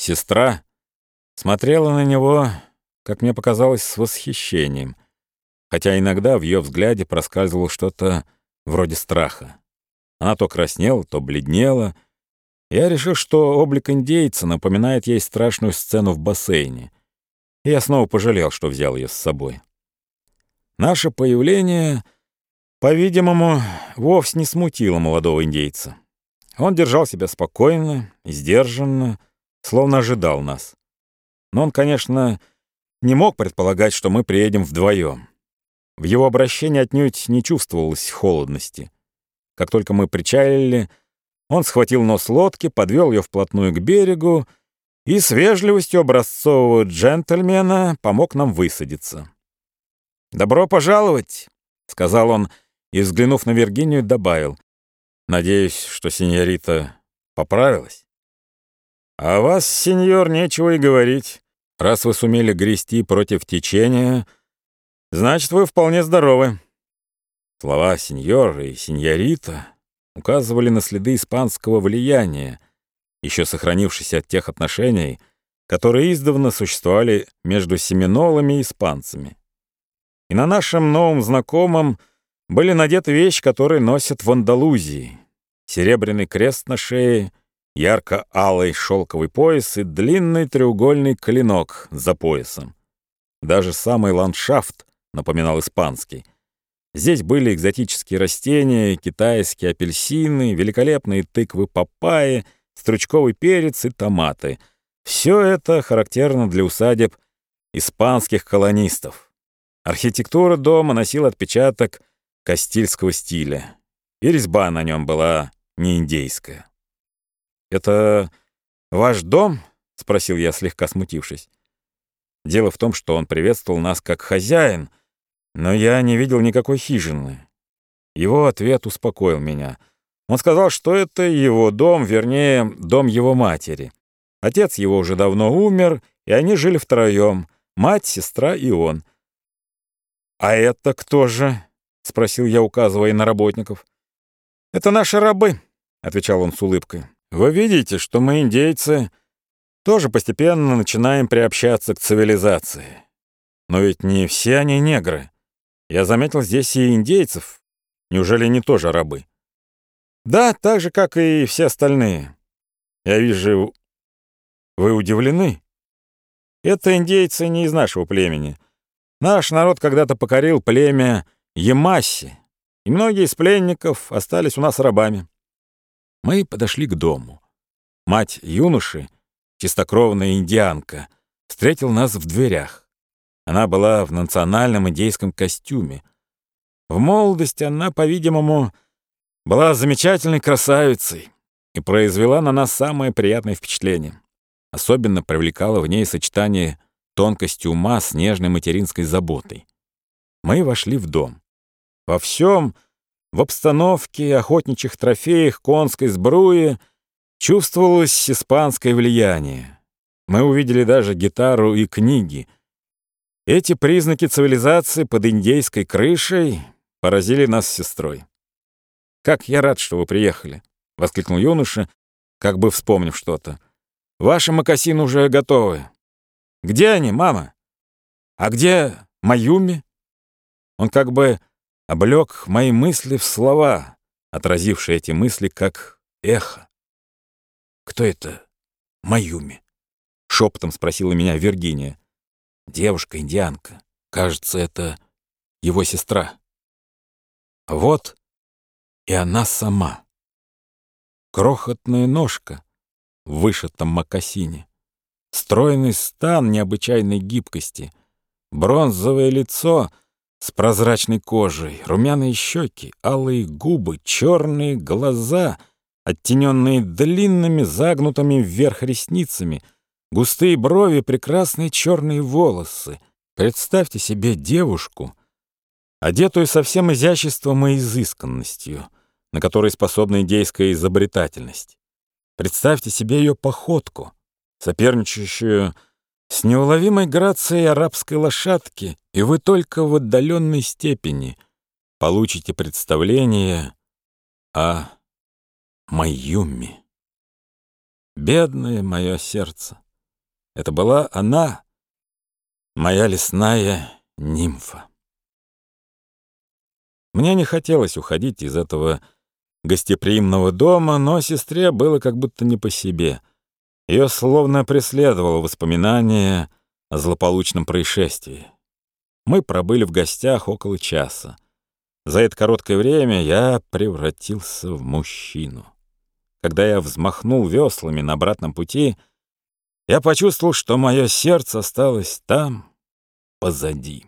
Сестра смотрела на него, как мне показалось, с восхищением, хотя иногда в ее взгляде проскальзывало что-то вроде страха. Она то краснела, то бледнела. Я решил, что облик индейца напоминает ей страшную сцену в бассейне. И я снова пожалел, что взял ее с собой. Наше появление, по-видимому, вовсе не смутило молодого индейца. Он держал себя спокойно сдержанно, словно ожидал нас. Но он, конечно, не мог предполагать, что мы приедем вдвоем. В его обращении отнюдь не чувствовалось холодности. Как только мы причалили, он схватил нос лодки, подвел ее вплотную к берегу и с вежливостью образцового джентльмена помог нам высадиться. «Добро пожаловать!» — сказал он и, взглянув на Виргинию, добавил. «Надеюсь, что сеньорита поправилась?» «А вас, сеньор, нечего и говорить. Раз вы сумели грести против течения, значит, вы вполне здоровы». Слова «сеньор» и «сеньорита» указывали на следы испанского влияния, еще сохранившиеся от тех отношений, которые издавна существовали между семинолами и испанцами. И на нашем новом знакомом были надеты вещи, которые носят в Андалузии. Серебряный крест на шее — ярко-алый шелковый пояс и длинный треугольный клинок за поясом. Даже самый ландшафт напоминал испанский. Здесь были экзотические растения, китайские апельсины, великолепные тыквы папайи, стручковый перец и томаты. Все это характерно для усадеб испанских колонистов. Архитектура дома носила отпечаток кастильского стиля, и резьба на нем была не индейская. «Это ваш дом?» — спросил я, слегка смутившись. Дело в том, что он приветствовал нас как хозяин, но я не видел никакой хижины. Его ответ успокоил меня. Он сказал, что это его дом, вернее, дом его матери. Отец его уже давно умер, и они жили втроем — мать, сестра и он. «А это кто же?» — спросил я, указывая на работников. «Это наши рабы», — отвечал он с улыбкой. Вы видите, что мы, индейцы, тоже постепенно начинаем приобщаться к цивилизации. Но ведь не все они негры. Я заметил здесь и индейцев. Неужели они тоже рабы? Да, так же, как и все остальные. Я вижу, вы удивлены. Это индейцы не из нашего племени. Наш народ когда-то покорил племя Ямаси, и многие из пленников остались у нас рабами. Мы подошли к дому. Мать юноши, чистокровная индианка, встретила нас в дверях. Она была в национальном индейском костюме. В молодости она, по-видимому, была замечательной красавицей и произвела на нас самое приятное впечатление. Особенно привлекало в ней сочетание тонкости ума с нежной материнской заботой. Мы вошли в дом. Во всем в обстановке, охотничьих трофеях, конской сбруи чувствовалось испанское влияние. Мы увидели даже гитару и книги. Эти признаки цивилизации под индейской крышей поразили нас с сестрой. «Как я рад, что вы приехали!» — воскликнул юноша, как бы вспомнив что-то. «Ваши мокасины уже готовы. Где они, мама? А где Маюми?» Он как бы облег мои мысли в слова, отразившие эти мысли как эхо. «Кто это Маюми?» — шепотом спросила меня Виргиния. «Девушка-индианка. Кажется, это его сестра». Вот и она сама. Крохотная ножка в вышитом мокасине, стройный стан необычайной гибкости, бронзовое лицо — с прозрачной кожей, румяные щеки, алые губы, черные глаза, оттененные длинными загнутыми вверх ресницами, густые брови, прекрасные черные волосы. Представьте себе девушку, одетую со всем изяществом и изысканностью, на которой способна индейская изобретательность. Представьте себе ее походку, соперничающую с неуловимой грацией арабской лошадки, и вы только в отдаленной степени получите представление о Майюми. Бедное мое сердце! Это была она, моя лесная нимфа. Мне не хотелось уходить из этого гостеприимного дома, но сестре было как будто не по себе. Ее словно преследовало воспоминание о злополучном происшествии. Мы пробыли в гостях около часа. За это короткое время я превратился в мужчину. Когда я взмахнул веслами на обратном пути, я почувствовал, что мое сердце осталось там, позади.